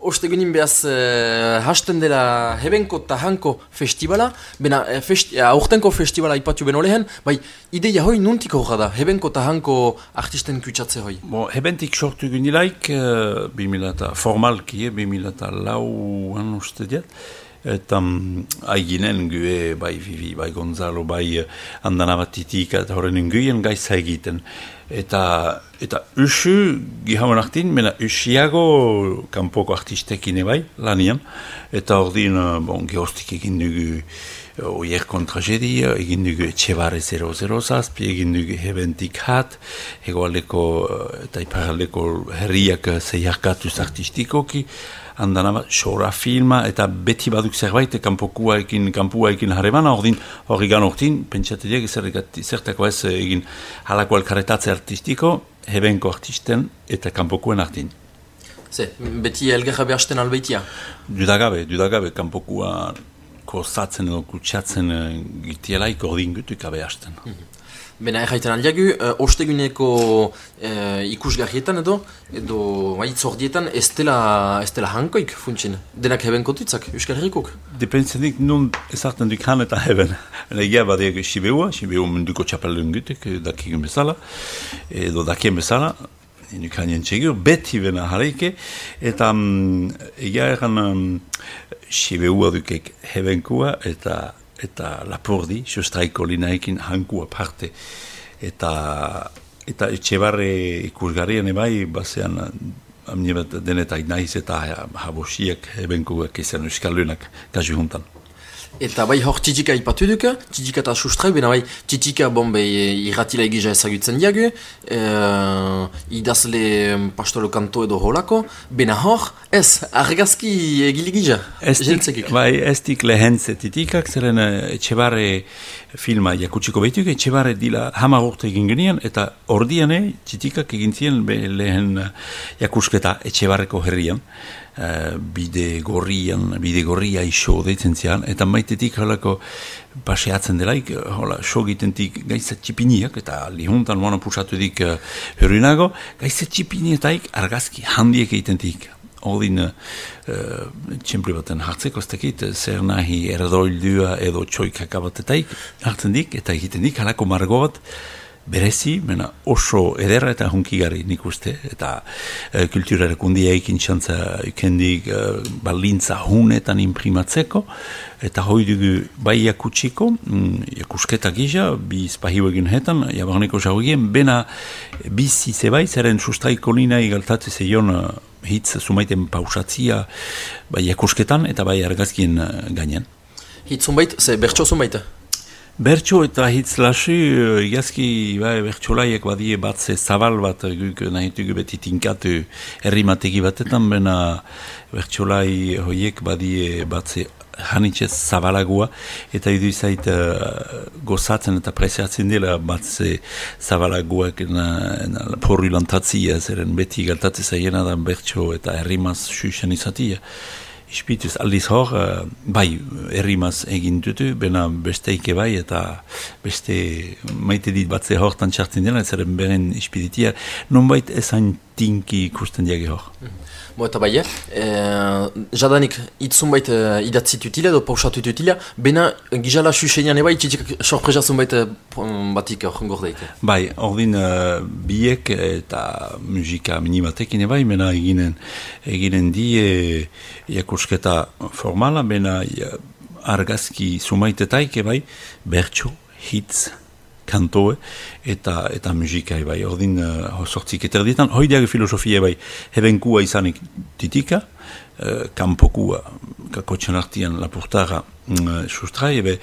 Ostegunin behaz uh, hasten dela hebenko eta hanko festivala, bena uh, festi, uh, aurtenko festivala ipatu beno lehen, bai ideia hoi nuntiko horra da, hebenko eta hanko artisten kutsatze hoi? Bo, hebentik sortu uh, bimilata, formalki, eh, bimilata lau an uste diat, eta um, aiginen gue, bai Vivi, bai Gonzalo, bai Andanabattitik, eta horren nguien gaitza egiten eta eta usu gihaman artin, mena usiago kanpoko artistekin ebai, lanian, eta ordin, eh, bon, gehostik egin dugu eh, oierkon tragedia, egin dugu etxebare 00 zazpi, egin dugu hebentik hat, egoaleko eh, eta iparaleko herriak zeiarkatuz artistikoki, handan ama, xora filma, eta beti baduk zerbait, kanpokua ekin, kampua ekin harremana, ordin, hori gan ortin, pentsateliak zertako ez egin halako elkarretatze artistiko, hebenko artisten eta kanpokuen artin. Ze, beti elgerra behasten albeitia? Dudagabe, dudagabe, kanpokua kozatzen edo kutsatzen uh, gitielaik ordin gutuk abehasten. Mm -hmm. Bena erraiten aldiagu, uh, osteguneko uh, ikusgarrietan edo, edo itzordietan ez dela, ez dela hankoik funtsin, denak heben kotitzak, Euskal Herrikok? Depentzen dik nun ezartan duk han eta heben. Eta egia badeak Sibeua, Sibeu munduko txapelun gutek, dakik bezala, edo dakien bezala, Nuk hanien txegur, beti bena jarraike, eta um, egia erran um, Sibeua dukek hebenkua, eta eta lapurdi, sustraiko linaekin hanku aparte. Eta, eta etxebarre ikusgarrien ebai, bazean, amni bat denetak nahiz eta habosiak ebenkuak izan euskalunak kasu juntan. Eta bai hor txitika ipatu duk, txitika eta sustrai, bena bai txitika bon bai irratila egisa ezagutzen diagu, e, idazle pastolo kanto edo holako, bena hor, ez, argazki egili gisa, jentzekik. Bai, ez dik lehen zetitikak, zeren eh, etxebarre filma jakutsiko behituk, etxebarre dila hamar urte egin genien, eta ordiane txitikak egin ziren lehen jakusketa etxebarreko herrian. Eh, bide gorrian, bide gorria iso deitzen zian, eta maitetik halako paseatzen delaik, hola, so gitentik gaitza txipiniak, eta lihuntan moana pusatu dik uh, heruinago, gaitza txipinietaik argazki handiek egitentik. Odin uh, txempli baten hartzeko, ez zer nahi erdoildua edo txoik hakabatetaik hartzen dik, eta egiten dik halako margo bat, berezi, mena oso ederra eta hunkigarri nik uste, eta e, kulturare kundia ekin txantza ikendik e, balintza hunetan imprimatzeko, eta hoi dugu bai jakutsiko, mm, jakusketa gisa, bi spahiu egin hetan, jabarneko jaugien, bena bizi zebai, zeren sustraiko nina igaltatze zeion uh, hitz sumaiten pausatzia bai jakusketan eta bai argazkien gainen. Hitz zumait, ze bertso zumaita? Bertxo eta hitz lasi, jazki eh, bai, bertxolaiek badie batze zabal bat eh, guk nahi dugu beti tinkatu errimategi batetan, bena bertxolai hoiek badie batze hanitzez zabalagua, eta idu izait uh, gozatzen eta preziatzen dela batze zabalaguak na, na, porri lantatzia, zeren beti galtatzen zaiena da bertxo eta errimaz xuxan izatia. Ispituz, aldiz hor, uh, bai, errimaz egin dutu, bena besteike bai, eta beste maite dit batze hortan txartzen dela, ez eren beren ispiditia, non bait ezain tinki ikusten diagi hor. Bo eta bai, e, jadanik itzunbait e, idatzi tutila edo pausatu tutila, bena gizala susenian eba itxitik sorpresa zunbait e, batik hor gordeik. Bai, ordin uh, biek eta musika minimatekin ebai, bena eginen, eginen di e, jakusketa formala, bena argazki zumaitetaik ebai, bertso, hitz, kantoe eta eta musika bai ordin sortzik eterdietan hoi diag filosofia bai hebenkua izanik titika uh, kanpokua kakotxan artian lapurtara uh, sustrai ebe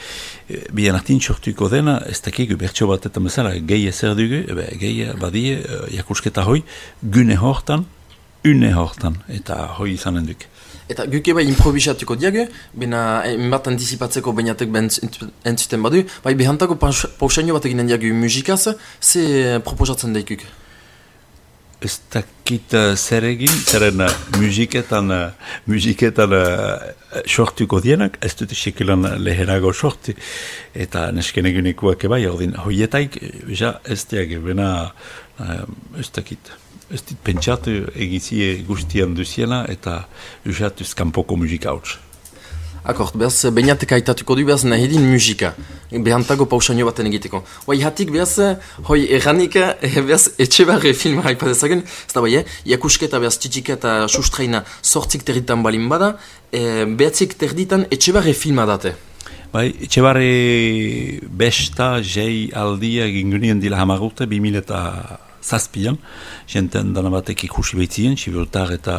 bian artin sortuko dena ez dakigu bertso bat eta mesala gehi ezer dugu ebe gehi badie uh, jakusketa hoi gune hortan une hortan eta hoi izanen duk Eta guke bai improvisatuko diago, bena bat anticipatzeko bainatek ben entzuten badu, bai behantako pausaino bat eginen diago musikaz, ze proposatzen daikuk? Ez dakit uh, zer egin, zeren uh, musiketan, uh, musiketan uh, sortuko dienak, ez dut sekilan lehenago sortu, eta nesken egunekuak ebai, ordin hoietaik, ja, ez diag, bena uh, ez dakit. Ez dit pentsatu egizie guztian duziena eta usatuz kanpoko musika hauts. Akort, behaz, bainatek aitatuko du behaz nahi din musika. Behantago pausanio baten egiteko. Hoi hatik behaz, hoi erranik, eh, behaz, etxe barre filma haipadezagen, ez da bai, eh? Iakusketa behaz txitxika eta sustraina sortzik territan balin bada, eh, behatzik terditan etxe barre filma date. Bai, etxe barre besta, jei, aldia, gingunien dila hamagute, 2000 eta zazpian, jenten dana batek ikusi behitzien, sibiltar eta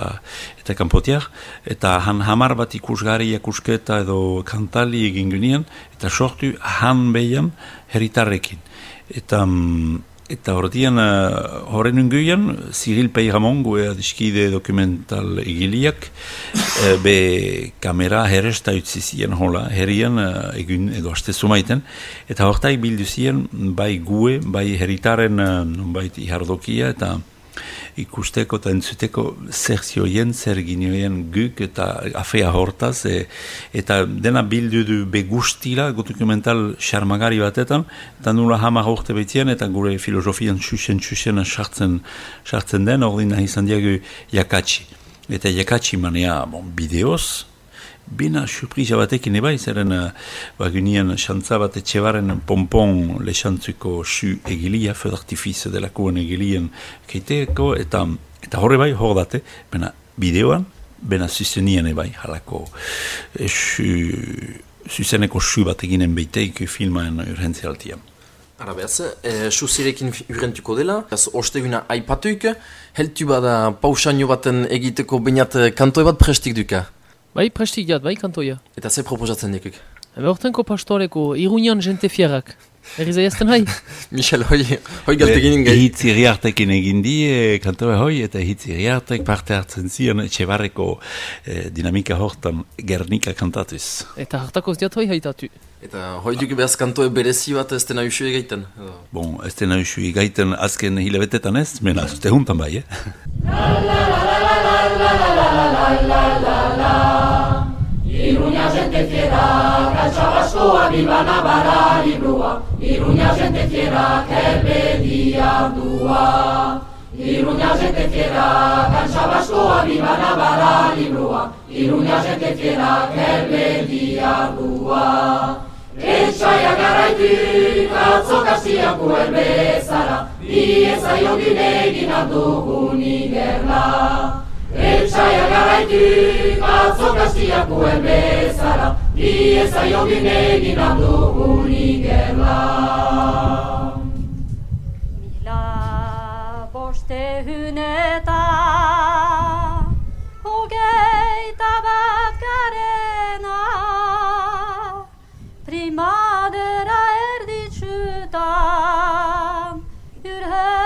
eta kanpotiak, eta han hamar bat ikusgari ikusketa edo kantali egin genien, eta sortu han behian heritarrekin. Eta mm, Eta horrean, uh, horren unguian, Cyril Peiramon, gue adiskide dokumental egiliak, uh, be kamera herresta utzizien hola, herrian uh, egun edo haste sumaiten, eta horretak bildu ziren, bai gue, bai herritaren, bai ihardokia, eta ikusteko eta entzuteko zer zioien, zer ginioien guk eta afea hortaz, e, eta dena bildu du begustila, dokumental xarmagari batetan, eta nula hama horte betien, eta gure filosofian txusen txusen sartzen, sartzen den, ordin nahi izan diagu jakatsi. Eta jakatsi manea, bon, bideoz, Bina surpriza batekin ebai, zeren uh, bagunien xantza bat etxebaren pompon lexantzuko su egilia, fed artifiz delakuen egilien keiteeko, eta, eta horre bai, hor date, bena bideoan, bena zuzenien ebai, halako e, zuzeneko su bat eginen beiteik filmaen urgentzialtian. Ara behaz, e, suzirekin urentuko dela, ez osteguna aipatuik, heltu bada pausanio baten egiteko bainat kantoi bat prestik duka. Bai, prestik jat, bai, kantoia. Eta ze proposatzen dikuk? Ebe ortenko pastoreko, irunian jente fierak. Erri zaiazten hai? Michel, hoi, hoi galte ginen gai. Hitz iriartekin egin di, e, kantoa hoi, eta hitz iriartek parte hartzen zion, etxe barreko e, dinamika hortan Gernika kantatuz. Eta hartakoz diat hoi haitatu. Eta hoi duk behaz kantoe berezi bat ez dena usu egaiten? Bon, ez dena usu egaiten azken hilabetetan ez, mena, zute juntan bai, eh? La la la la la la la la la la gente fiera, cachaba su amiga na bara librua, iruña gente fiera, que me dua. Iruña gente fiera, cachaba su amiga na bara librua, iruña gente fiera, que me dia dua. Echa ya garaitu, katso kasia kuerbezara, Iesa jogi negin adugu nigerla. Iesa. Etxaia garaitik, atzok hastiak guen bezara, bi ezaio ginen inandu erla. Mila boste huneta, hogeita bat garena, primadera erditsutan, yurhen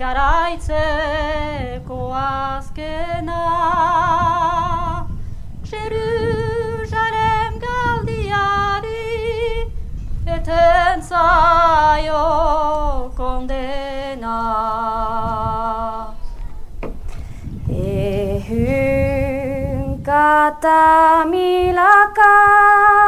garaitzeko azkena. Jerusalem galdiari eten zaio kondena. Ehun katamilaka Galari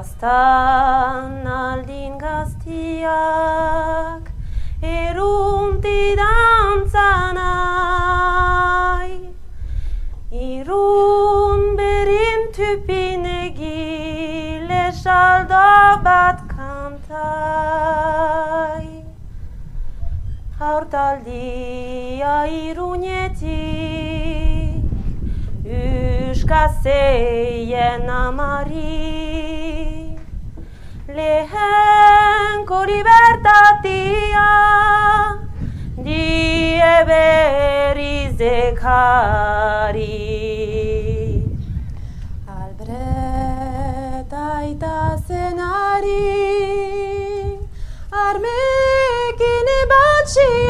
Bastan aldin gaztiak Erunti dantzanai Irun berin tüpinegi Leşalda bat kantai. Haurtaldia irunetik Euskazeien amari lehenko libertatia die berriz dekari Albret aita zenari armekin ebatxiak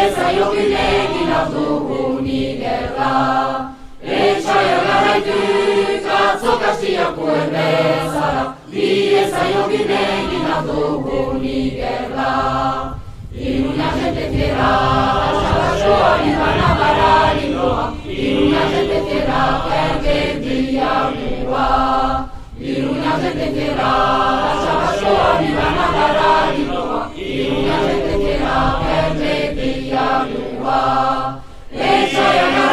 Ez ayo bileng i nazuko nigerra ez ayo galaitik kasokasi apo mesa. Bi ez ayo bileng i nazuko nigerra iruia gente kera xa baso aminanavaraliro iruia gente kera enbe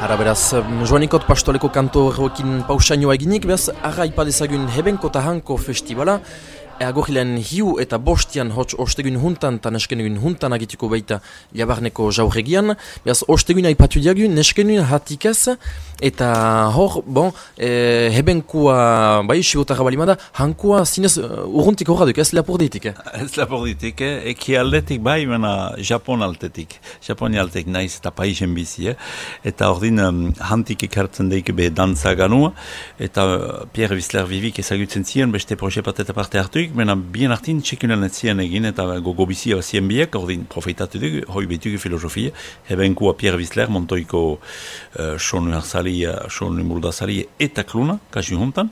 Ara beraz, em, joanikot pastoleko kanto horrekin pausainoa eginik, beraz, ara ipadezagun hebenko eta hanko festivala, Agorilean hiu eta bostian hots ostegun huntan eta neskenugun huntan agituko baita jabarneko jaurregian. Beraz, ostegun aipatu diagu, neskenun hatikaz, eta hor, bon, e, hebenkua, bai, sibotarra balimada, hankua zinez uh, urruntik horra duk, ez lapur ditik, eh? Ez lapurditik, eh? eki aldetik bai, mena Japon altetik. Japoni altetik naiz eta paisen bizi, eh? Eta ordin um, hantik ikartzen daik be dantza ganua, eta uh, Pierre Wissler Vivik ezagutzen ziren, beste proje bat eta parte hartuik, mena bien hartin txekunan ez ziren egin, eta gogo bazien biek, ordin profeitatu dugu, hoi betugu filosofia, hebenkua Pierre Wissler, montoiko uh, sonu harzali, uh, sonu muldazali eta kluna, kasu juntan,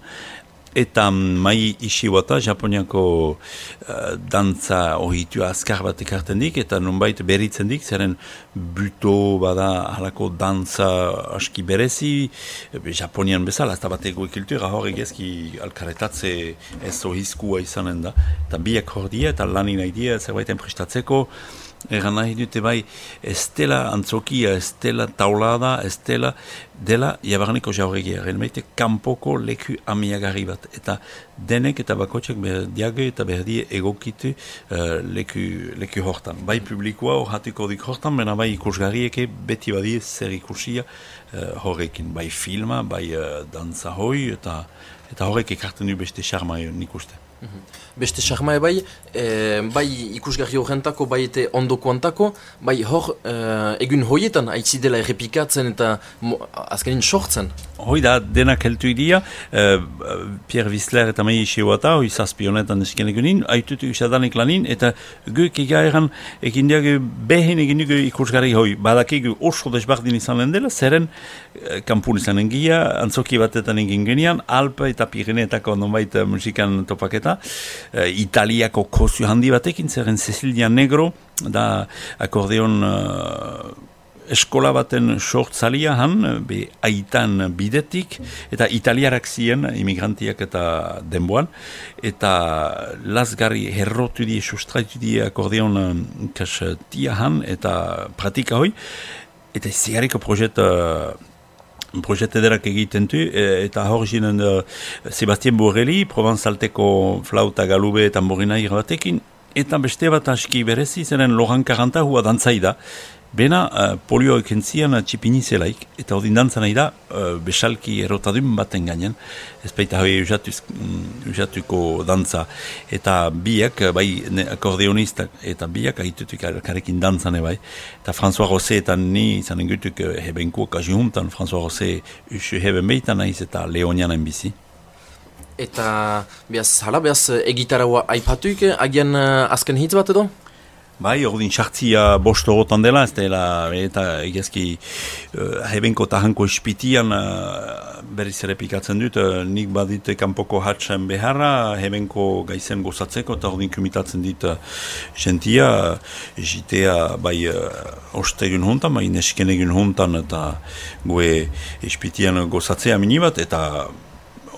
Eta mai isiwata, Japoniako uh, dantza ohitua azkar bat ekarten eta nunbait beritzen dik, zeren buto bada halako dantza aski berezi, e, Japonian bezala, ez da bat ego kultura hor egezki alkaretatze ez ohizkua izanen da. Eta biak hor dia, eta lanin nahi dia, zerbaiten prestatzeko, Egan nahi dute bai, ez dela antzokia, ez dela taulada, ez dela dela jabarneko jauregia. Renmeite kanpoko leku amiagarri bat. Eta denek eta bakotxak berdiage eta berdie egokitu uh, leku, leku hortan. Bai publikoa hor hatuko dik hortan, bena bai ikusgarrieke beti badie zer ikusia uh, horrekin. Bai filma, bai uh, dantza hoi eta eta horrek ekarten du beste charma nik uste. Beste charmae bai, e, bai ikusgarri horrentako, bai eta ondokoantako, bai hor e, egun hoietan haitzi dela errepikatzen eta mo, azkenin sortzen. Hoi da, denak heltu idia, uh, Pierre Wissler eta mei iseuata, hoi zazpi honetan esken egunin, haitutu usadanik lanin, eta guk ega egan, ekin diago behen egin dugu ikusgarri hoi, badakigu oso desbardin izan lehen dela, zeren kampun izan engia, antzoki batetan egin genian, Alpa eta Pirinetako nonbait uh, musikan topaketan, kanta, eh, italiako kozio handi batekin, zeren Cecilia Negro, da akordeon uh, eskola baten sortzalia han, be aitan bidetik, eta italiarak ziren, imigrantiak eta denboan, eta lasgarri herrotu die, sustraitu die akordeon um, kas han, eta pratika hoi, eta zigarriko projet uh, projet ederak egiten du, e, eta hor zinen uh, Sebastien Borrelli, Provenzalteko flauta galube eta morina batekin, eta beste bat aski berezi, zeren Lohan Karanta hua dantzai da, Bena, uh, polio ekentzian uh, txipini zelaik, eta odin dantzan nahi da, uh, besalki erotadun baten gainen, ez baita hoi usatuko mm, dantza, eta biak, uh, bai ne, akordeonistak, eta biak ahitutuk karekin dantzan bai, eta François Rosé eta ni izan engutuk hebenko kasi huntan, François Rosé usu heben behitan nahiz eta leonianen bizi. Eta, behaz, hala, behaz, egitaraua aipatuik, agian azken hitz bat edo? Bai, ordin sartzia bost horotan dela, ez dela, eta egezki uh, hebenko tahanko ispitian uh, berriz errepikatzen dut, uh, nik badit kanpoko hatsen beharra, hebenko gaizen gozatzeko, eta ordin kumitatzen dit uh, jentia, uh, jitea bai uh, ostegun hontan, bai nesken egun hontan, eta gue ispitian gozatzea minibat, eta